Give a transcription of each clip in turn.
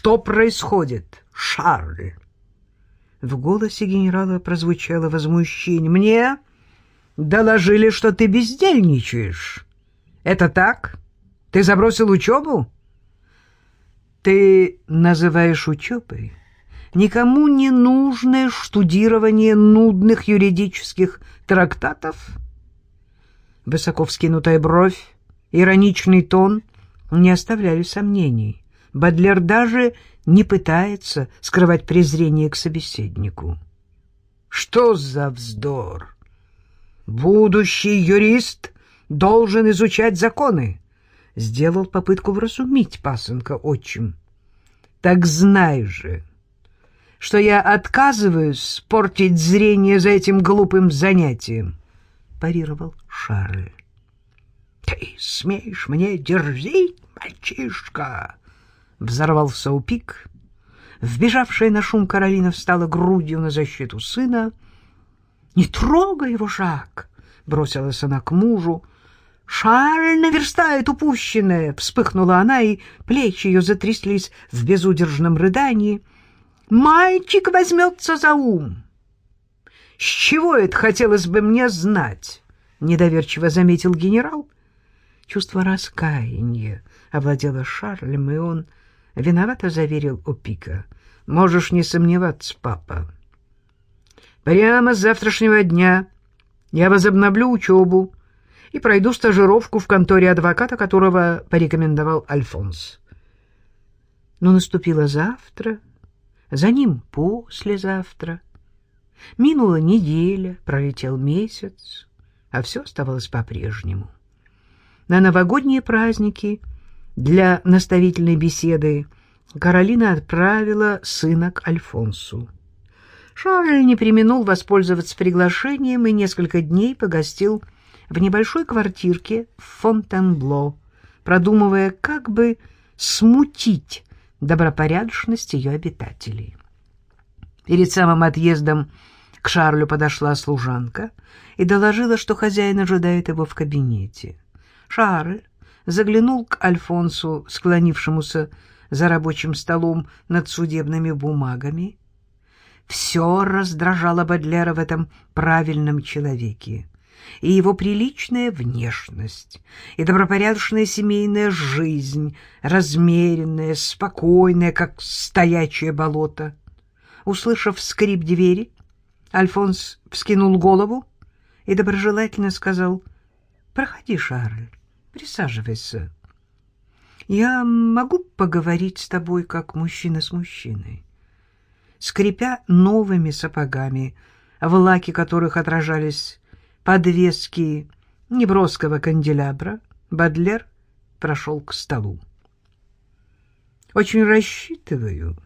Что происходит, Шарль? В голосе генерала прозвучало возмущение. Мне доложили, что ты бездельничаешь. Это так? Ты забросил учебу? Ты называешь учебой никому не нужное штудирование нудных юридических трактатов? Высоко вскинутая бровь, ироничный тон не оставляли сомнений. Бадлер даже не пытается скрывать презрение к собеседнику. Что за вздор? Будущий юрист должен изучать законы. Сделал попытку вразумить пасынка отчим. Так знай же, что я отказываюсь портить зрение за этим глупым занятием, парировал Шарль. Ты смеешь мне дерзить, мальчишка? Взорвался упик. Вбежавшая на шум Каролина встала грудью на защиту сына. «Не трогай его, Жак!» — бросилась она к мужу. «Шарль наверстает упущенное!» — вспыхнула она, и плечи ее затряслись в безудержном рыдании. «Мальчик возьмется за ум!» «С чего это хотелось бы мне знать?» — недоверчиво заметил генерал. Чувство раскаяния овладело Шарлем, и он виновато заверил Опика. «Можешь не сомневаться, папа. Прямо с завтрашнего дня я возобновлю учебу и пройду стажировку в конторе адвоката, которого порекомендовал Альфонс. Но наступило завтра, за ним послезавтра. Минула неделя, пролетел месяц, а все оставалось по-прежнему. На новогодние праздники для наставительной беседы Каролина отправила сына к Альфонсу. Шарль не применул воспользоваться приглашением и несколько дней погостил в небольшой квартирке в Фонтенбло, продумывая, как бы смутить добропорядочность ее обитателей. Перед самым отъездом к Шарлю подошла служанка и доложила, что хозяин ожидает его в кабинете. Шарль заглянул к Альфонсу, склонившемуся за рабочим столом над судебными бумагами. Все раздражало Бадлера в этом правильном человеке. И его приличная внешность, и добропорядочная семейная жизнь, размеренная, спокойная, как стоячее болото. Услышав скрип двери, Альфонс вскинул голову и доброжелательно сказал «Проходи, Шарль». Присаживайся. Я могу поговорить с тобой, как мужчина с мужчиной. Скрипя новыми сапогами, в лаке которых отражались подвески неброского канделябра, Бадлер прошел к столу. «Очень рассчитываю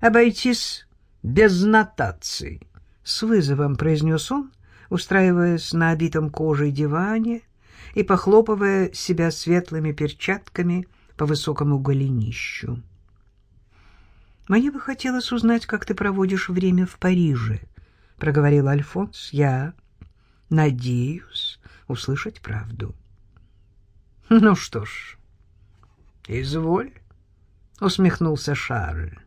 обойтись без нотаций», — с вызовом произнес он, устраиваясь на обитом кожей диване, — и похлопывая себя светлыми перчатками по высокому голенищу. «Мне бы хотелось узнать, как ты проводишь время в Париже», — проговорил Альфонс. «Я надеюсь услышать правду». «Ну что ж, изволь», — усмехнулся Шарль.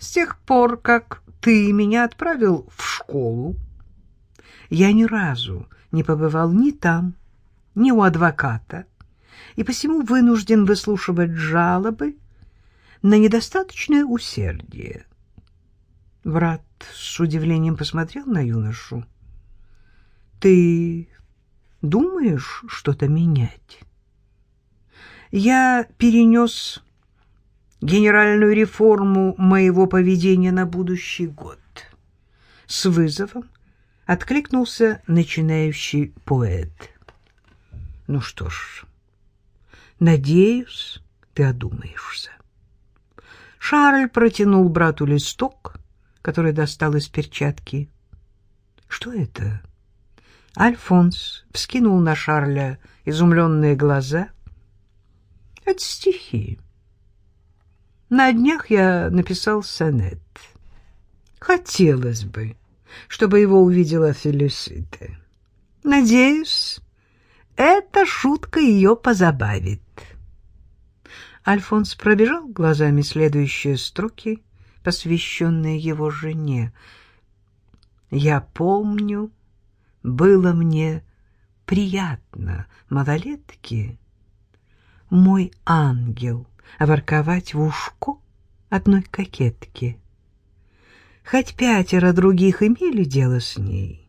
«С тех пор, как ты меня отправил в школу, я ни разу не побывал ни там, ни у адвоката, и посему вынужден выслушивать жалобы на недостаточное усердие. Врат с удивлением посмотрел на юношу. — Ты думаешь что-то менять? Я перенес генеральную реформу моего поведения на будущий год. С вызовом откликнулся начинающий поэт. Ну что ж, надеюсь, ты одумаешься. Шарль протянул брату листок, который достал из перчатки. Что это? Альфонс вскинул на Шарля изумленные глаза. Это стихи. На днях я написал сонет. Хотелось бы, чтобы его увидела Фелисита. Надеюсь, эта шутка ее позабавит. Альфонс пробежал глазами следующие строки, посвященные его жене. «Я помню, было мне приятно, малолетки, мой ангел, ворковать в ушко одной кокетки. Хоть пятеро других имели дело с ней,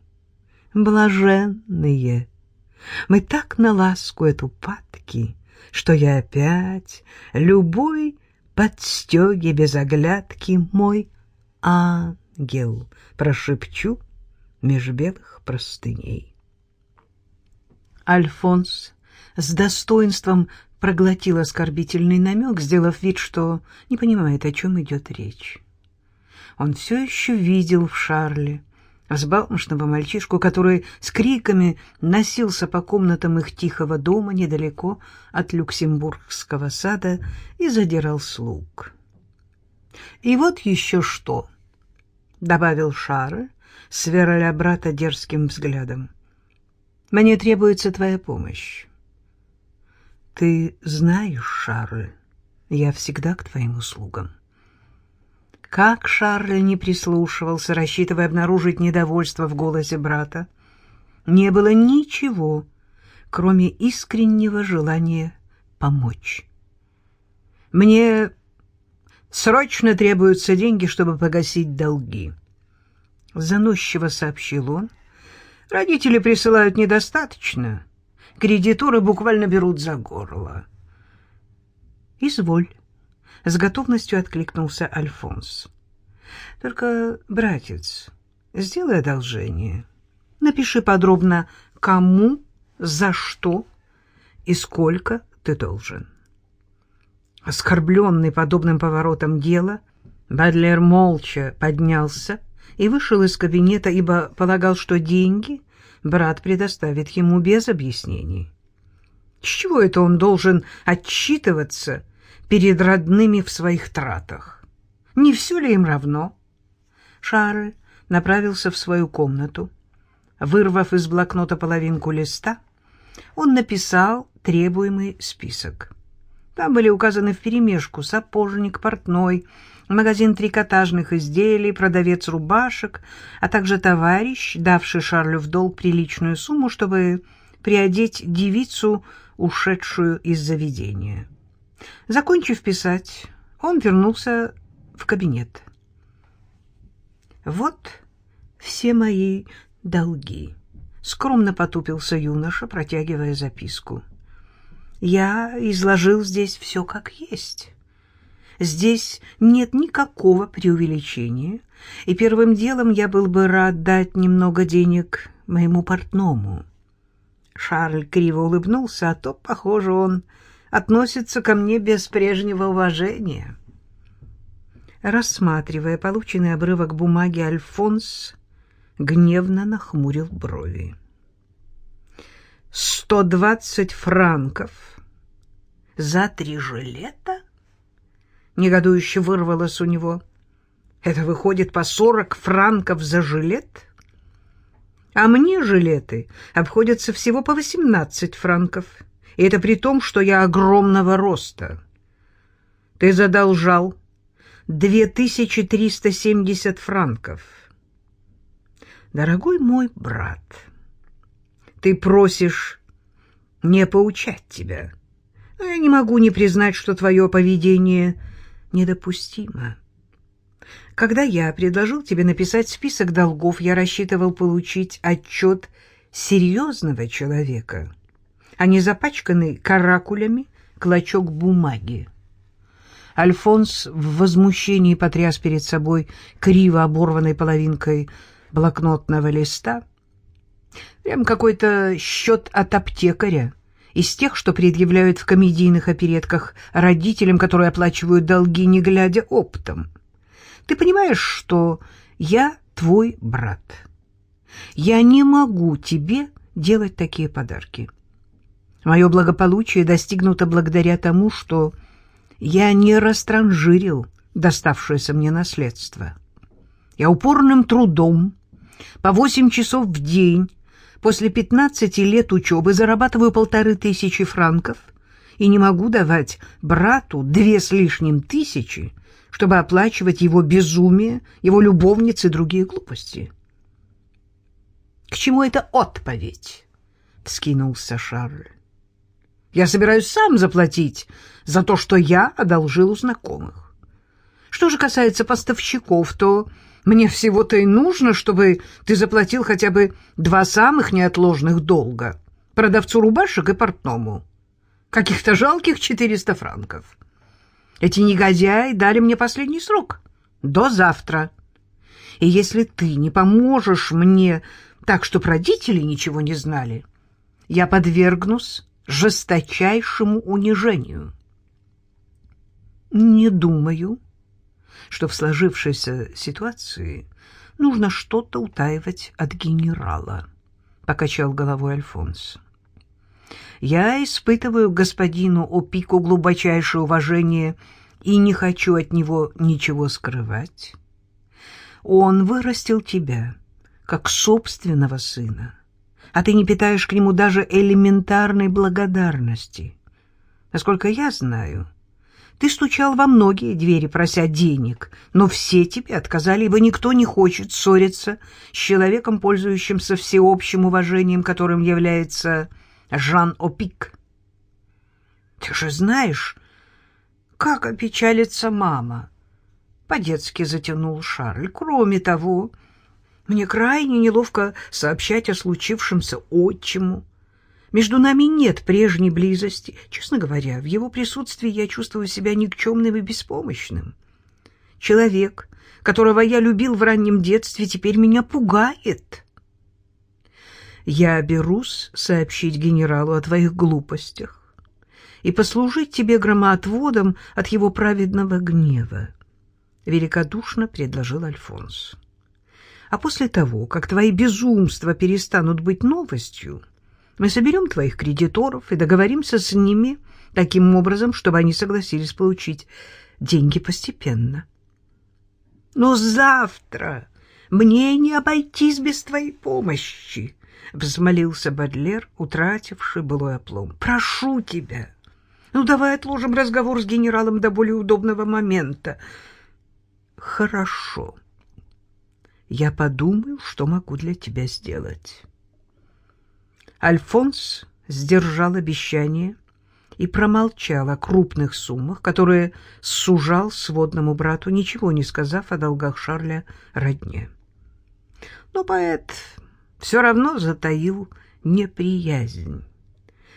блаженные, мы так на ласку эту падки, что я опять любой подстеги без оглядки мой ангел прошепчу меж белых простыней. Альфонс с достоинством проглотил оскорбительный намек, сделав вид, что не понимает, о чем идет речь. Он все еще видел в Шарле взбалмошного мальчишку, который с криками носился по комнатам их тихого дома недалеко от Люксембургского сада и задирал слуг. «И вот еще что», — добавил Шарль, сверля брата дерзким взглядом. «Мне требуется твоя помощь. Ты знаешь, Шарль, я всегда к твоим услугам». Как Шарль не прислушивался, рассчитывая обнаружить недовольство в голосе брата, не было ничего, кроме искреннего желания помочь. «Мне срочно требуются деньги, чтобы погасить долги», — заносчиво сообщил он. «Родители присылают недостаточно. Кредиторы буквально берут за горло». «Изволь». — с готовностью откликнулся Альфонс. «Только, братец, сделай одолжение. Напиши подробно, кому, за что и сколько ты должен». Оскорбленный подобным поворотом дела, Бадлер молча поднялся и вышел из кабинета, ибо полагал, что деньги брат предоставит ему без объяснений. С чего это он должен отчитываться перед родными в своих тратах. Не все ли им равно? Шарль направился в свою комнату. Вырвав из блокнота половинку листа, он написал требуемый список. Там были указаны вперемешку сапожник, портной, магазин трикотажных изделий, продавец рубашек, а также товарищ, давший Шарлю в долг приличную сумму, чтобы приодеть девицу, ушедшую из заведения. Закончив писать, он вернулся в кабинет. «Вот все мои долги», — скромно потупился юноша, протягивая записку. «Я изложил здесь все как есть». Здесь нет никакого преувеличения, и первым делом я был бы рад дать немного денег моему портному. Шарль криво улыбнулся, а то, похоже, он относится ко мне без прежнего уважения. Рассматривая полученный обрывок бумаги, Альфонс гневно нахмурил брови. «Сто двадцать франков за три жилета?» Негодующе вырвалось у него. «Это выходит по сорок франков за жилет?» «А мне жилеты обходятся всего по восемнадцать франков». И это при том, что я огромного роста. Ты задолжал 2370 франков. Дорогой мой брат, ты просишь не поучать тебя. Но я не могу не признать, что твое поведение недопустимо. Когда я предложил тебе написать список долгов, я рассчитывал получить отчет серьезного человека — а не запачканный каракулями клочок бумаги. Альфонс в возмущении потряс перед собой криво оборванной половинкой блокнотного листа. Прям какой-то счет от аптекаря, из тех, что предъявляют в комедийных оперетках родителям, которые оплачивают долги, не глядя оптом. Ты понимаешь, что я твой брат. Я не могу тебе делать такие подарки. Мое благополучие достигнуто благодаря тому, что я не растранжирил доставшееся мне наследство. Я упорным трудом по восемь часов в день после пятнадцати лет учебы зарабатываю полторы тысячи франков и не могу давать брату две с лишним тысячи, чтобы оплачивать его безумие, его любовницы и другие глупости. — К чему это отповедь? — вскинулся Шарль. — Я собираюсь сам заплатить за то, что я одолжил у знакомых. Что же касается поставщиков, то мне всего-то и нужно, чтобы ты заплатил хотя бы два самых неотложных долга — продавцу рубашек и портному. Каких-то жалких 400 франков. Эти негодяи дали мне последний срок — до завтра. И если ты не поможешь мне так, чтобы родители ничего не знали, я подвергнусь жесточайшему унижению. Не думаю, что в сложившейся ситуации нужно что-то утаивать от генерала, — покачал головой Альфонс. Я испытываю господину Опику глубочайшее уважение и не хочу от него ничего скрывать. Он вырастил тебя, как собственного сына, а ты не питаешь к нему даже элементарной благодарности. Насколько я знаю, ты стучал во многие двери, прося денег, но все тебе отказали, ибо никто не хочет ссориться с человеком, пользующимся всеобщим уважением, которым является Жан Опик. Ты же знаешь, как опечалится мама. По-детски затянул Шарль. Кроме того, мне крайне неловко сообщать о случившемся отчиму. Между нами нет прежней близости. Честно говоря, в его присутствии я чувствую себя никчемным и беспомощным. Человек, которого я любил в раннем детстве, теперь меня пугает. Я берусь сообщить генералу о твоих глупостях и послужить тебе громоотводом от его праведного гнева, — великодушно предложил Альфонс. А после того, как твои безумства перестанут быть новостью, — мы соберем твоих кредиторов и договоримся с ними таким образом, чтобы они согласились получить деньги постепенно. Но завтра мне не обойтись без твоей помощи, — взмолился Бадлер, утративший былой оплом. — Прошу тебя. Ну, давай отложим разговор с генералом до более удобного момента. — Хорошо. Я подумаю, что могу для тебя сделать. Альфонс сдержал обещание и промолчал о крупных суммах, которые сужал сводному брату, ничего не сказав о долгах Шарля родне. Но поэт все равно затаил неприязнь.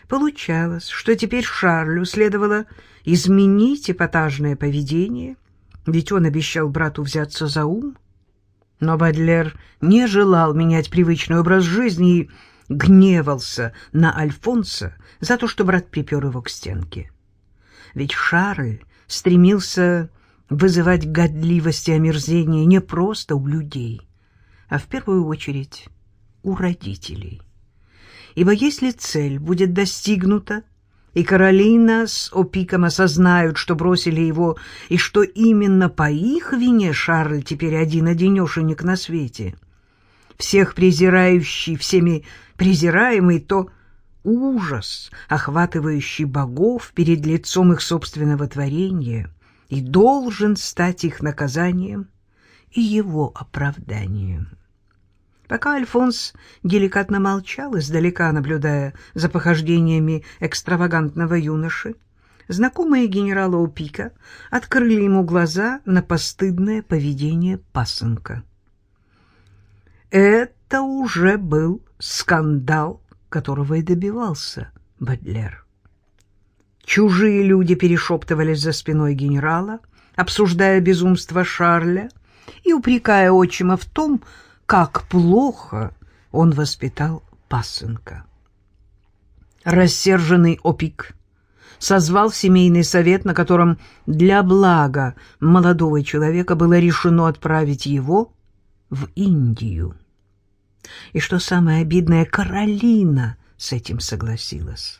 Получалось, что теперь Шарлю следовало изменить эпатажное поведение, ведь он обещал брату взяться за ум. Но Бадлер не желал менять привычный образ жизни и гневался на Альфонса за то, что брат припер его к стенке. Ведь Шары стремился вызывать годливость и омерзение не просто у людей, а в первую очередь у родителей. Ибо если цель будет достигнута, и Каролина с Опиком осознают, что бросили его, и что именно по их вине Шарль теперь один-одинешенек на свете — всех презирающий, всеми презираемый, то ужас, охватывающий богов перед лицом их собственного творения, и должен стать их наказанием и его оправданием. Пока Альфонс деликатно молчал, издалека наблюдая за похождениями экстравагантного юноши, знакомые генерала Упика открыли ему глаза на постыдное поведение пасынка. Это уже был скандал, которого и добивался Бадлер. Чужие люди перешептывались за спиной генерала, обсуждая безумство Шарля и упрекая отчима в том, как плохо он воспитал пасынка. Рассерженный опик созвал семейный совет, на котором для блага молодого человека было решено отправить его в Индию. И что самое обидное, Каролина с этим согласилась.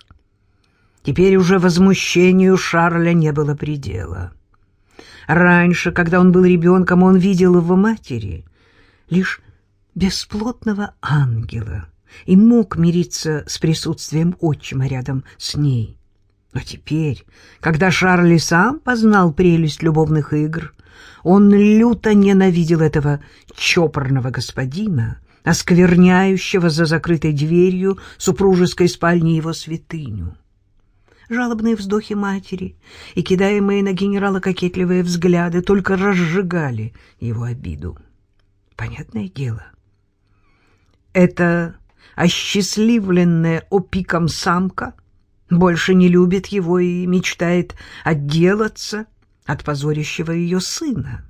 Теперь уже возмущению Шарля не было предела. Раньше, когда он был ребенком, он видел в матери лишь бесплотного ангела и мог мириться с присутствием отчима рядом с ней. Но теперь, когда Шарли сам познал прелесть любовных игр, он люто ненавидел этого чопорного господина, оскверняющего за закрытой дверью супружеской спальни его святыню. Жалобные вздохи матери и кидаемые на генерала кокетливые взгляды только разжигали его обиду. Понятное дело. Это осчастливленная опиком самка больше не любит его и мечтает отделаться от позорящего ее сына.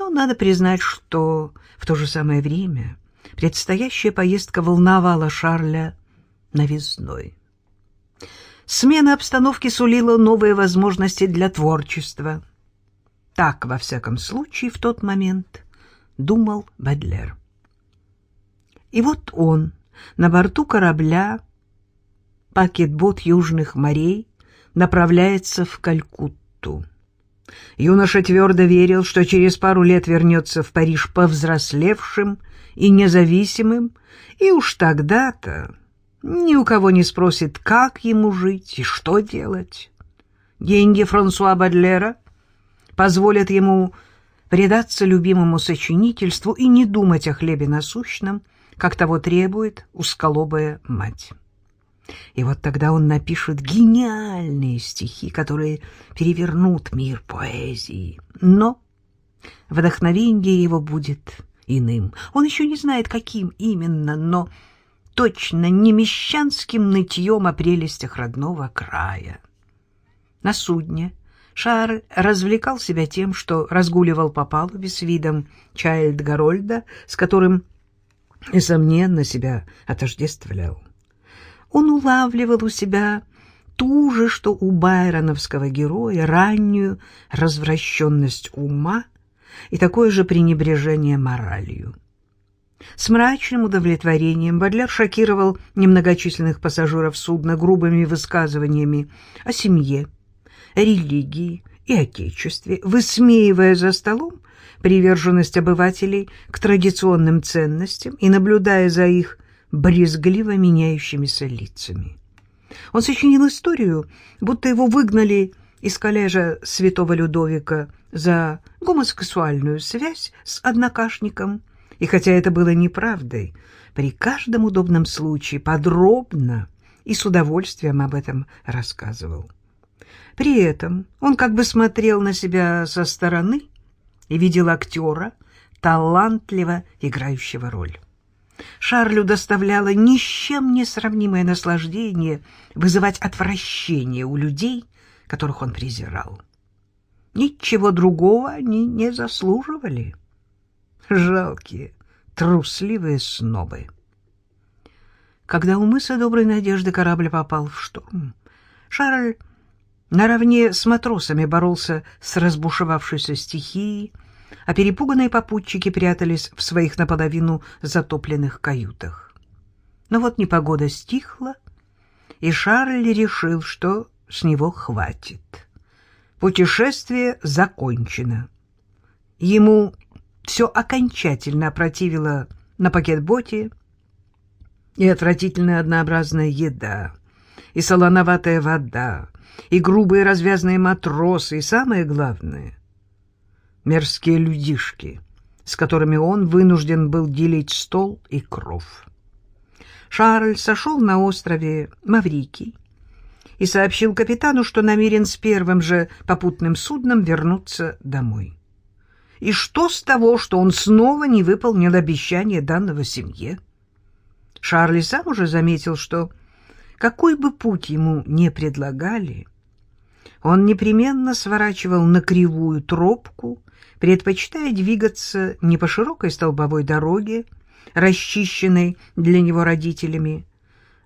Но надо признать, что в то же самое время предстоящая поездка волновала Шарля новизной. Смена обстановки сулила новые возможности для творчества. Так, во всяком случае, в тот момент думал Бадлер. И вот он на борту корабля пакетбот южных морей направляется в Калькутту. Юноша твердо верил, что через пару лет вернется в Париж повзрослевшим и независимым, и уж тогда-то ни у кого не спросит, как ему жить и что делать. Деньги Франсуа Бадлера позволят ему предаться любимому сочинительству и не думать о хлебе насущном, как того требует усколобая мать. И вот тогда он напишет гениальные стихи, которые перевернут мир поэзии. Но вдохновение его будет иным. Он еще не знает, каким именно, но точно не мещанским нытьем о прелестях родного края. На судне Шар развлекал себя тем, что разгуливал по палубе с видом Чайльд Гарольда, с которым, несомненно, себя отождествлял он улавливал у себя ту же, что у байроновского героя, раннюю развращенность ума и такое же пренебрежение моралью. С мрачным удовлетворением Бадлер шокировал немногочисленных пассажиров судна грубыми высказываниями о семье, религии и отечестве, высмеивая за столом приверженность обывателей к традиционным ценностям и наблюдая за их брезгливо меняющимися лицами. Он сочинил историю, будто его выгнали из коллежа святого Людовика за гомосексуальную связь с однокашником, и хотя это было неправдой, при каждом удобном случае подробно и с удовольствием об этом рассказывал. При этом он как бы смотрел на себя со стороны видел актера, талантливо играющего роль. Шарлю доставляло ни с чем не сравнимое наслаждение вызывать отвращение у людей, которых он презирал. Ничего другого они не заслуживали. Жалкие, трусливые снобы. Когда у мыса Доброй Надежды корабль попал в шторм, Шарль наравне с матросами боролся с разбушевавшейся стихией, а перепуганные попутчики прятались в своих наполовину затопленных каютах. Но вот непогода стихла, и Шарль решил, что с него хватит. Путешествие закончено. Ему все окончательно опротивило на пакетботе и отвратительная однообразная еда, и солоноватая вода, и грубые развязные матросы, и самое главное мерзкие людишки, с которыми он вынужден был делить стол и кров. Шарль сошел на острове Маврикий и сообщил капитану, что намерен с первым же попутным судном вернуться домой. И что с того, что он снова не выполнил обещание данного семье? Шарль сам уже заметил, что какой бы путь ему не предлагали, он непременно сворачивал на кривую тропку, предпочитая двигаться не по широкой столбовой дороге, расчищенной для него родителями,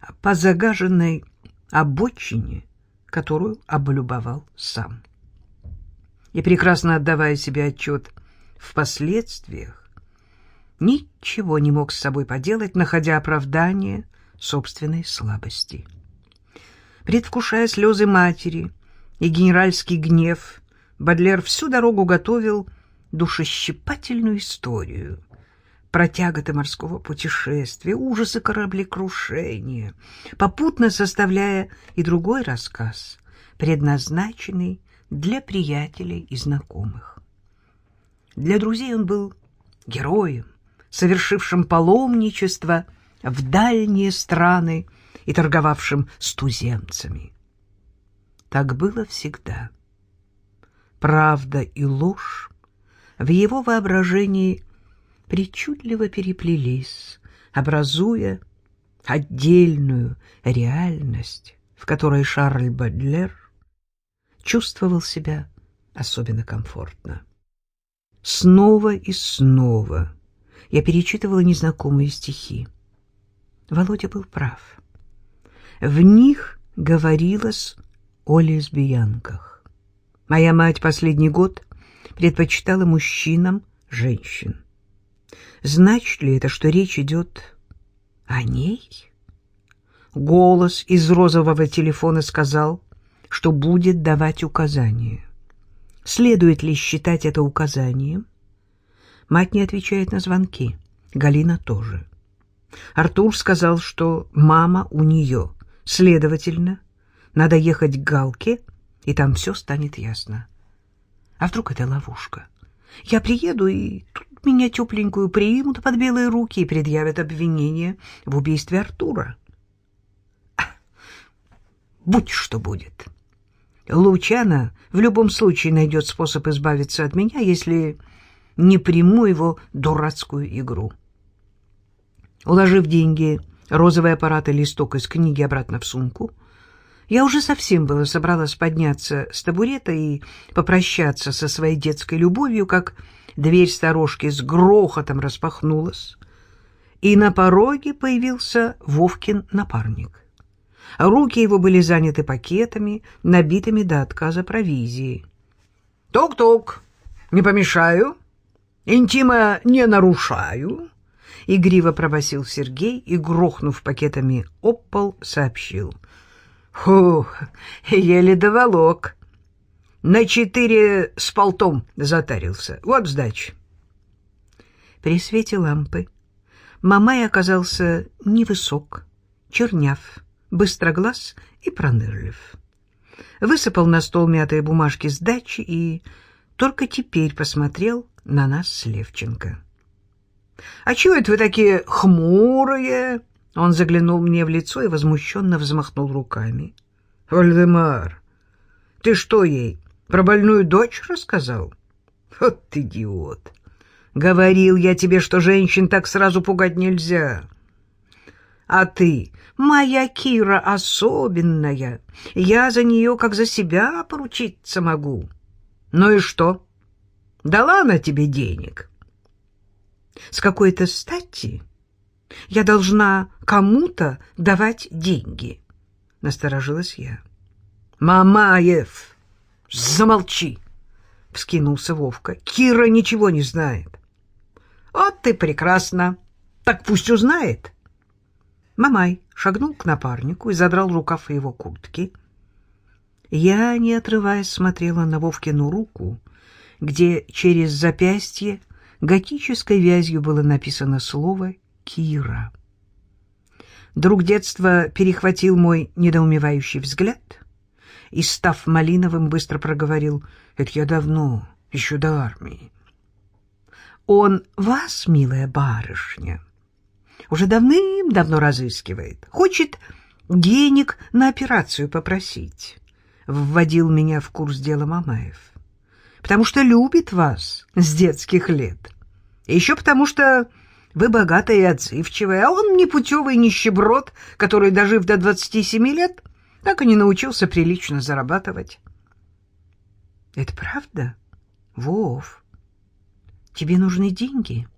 а по загаженной обочине, которую облюбовал сам. И прекрасно отдавая себе отчет в последствиях, ничего не мог с собой поделать, находя оправдание собственной слабости. Предвкушая слезы матери и генеральский гнев, Бадлер всю дорогу готовил душещипательную историю про тяготы морского путешествия, ужасы кораблекрушения, попутно составляя и другой рассказ предназначенный для приятелей и знакомых. Для друзей он был героем, совершившим паломничество в дальние страны и торговавшим с туземцами. Так было всегда. Правда и ложь в его воображении причудливо переплелись, образуя отдельную реальность, в которой Шарль Бадлер чувствовал себя особенно комфортно. Снова и снова я перечитывала незнакомые стихи. Володя был прав. В них говорилось о лесбиянках. Моя мать последний год предпочитала мужчинам женщин. Значит ли это, что речь идет о ней? Голос из розового телефона сказал, что будет давать указания. Следует ли считать это указанием? Мать не отвечает на звонки. Галина тоже. Артур сказал, что мама у нее. Следовательно, надо ехать к Галке, и там все станет ясно. А вдруг это ловушка? Я приеду, и тут меня тепленькую примут под белые руки и предъявят обвинение в убийстве Артура. Будь что будет. Лучана в любом случае найдет способ избавиться от меня, если не приму его дурацкую игру. Уложив деньги, розовый аппарат и листок из книги обратно в сумку, я уже совсем было собралась подняться с табурета и попрощаться со своей детской любовью, как дверь сторожки с грохотом распахнулась, и на пороге появился Вовкин напарник. Руки его были заняты пакетами, набитыми до отказа провизией. «Тук-тук! Не помешаю? Интима не нарушаю?» Игриво пробасил Сергей и, грохнув пакетами об пол, сообщил. «Фух, еле доволок. На четыре с полтом затарился. Вот сдача». При свете лампы Мамай оказался невысок, черняв, быстроглаз и пронырлив. Высыпал на стол мятые бумажки сдачи и только теперь посмотрел на нас с Левченко. — А чего это вы такие хмурые? Он заглянул мне в лицо и возмущенно взмахнул руками. — Вальдемар, ты что ей, про больную дочь рассказал? — Вот идиот! Говорил я тебе, что женщин так сразу пугать нельзя. А ты, моя Кира особенная, я за нее как за себя поручиться могу. Ну и что? Дала она тебе денег? С какой-то стати я должна кому-то давать деньги, насторожилась я. Мамаев, замолчи, вскинулся Вовка. Кира ничего не знает. Вот ты прекрасно. Так пусть узнает. Мамай шагнул к напарнику и задрал рукав его куртки. Я, не отрываясь, смотрела на Вовкину руку, где через запястье готической вязью было написано слово «Кира». Друг детства перехватил мой недоумевающий взгляд и, став малиновым, быстро проговорил «Это я давно, еще до армии». «Он вас, милая барышня?» уже давным-давно разыскивает. Хочет денег на операцию попросить. Вводил меня в курс дела Мамаев. Потому что любит вас с детских лет. И еще потому что вы богатая и отзывчивая, а он непутевый нищеброд, который, дожив до 27 лет, так и не научился прилично зарабатывать. Это правда? Вов, тебе нужны деньги?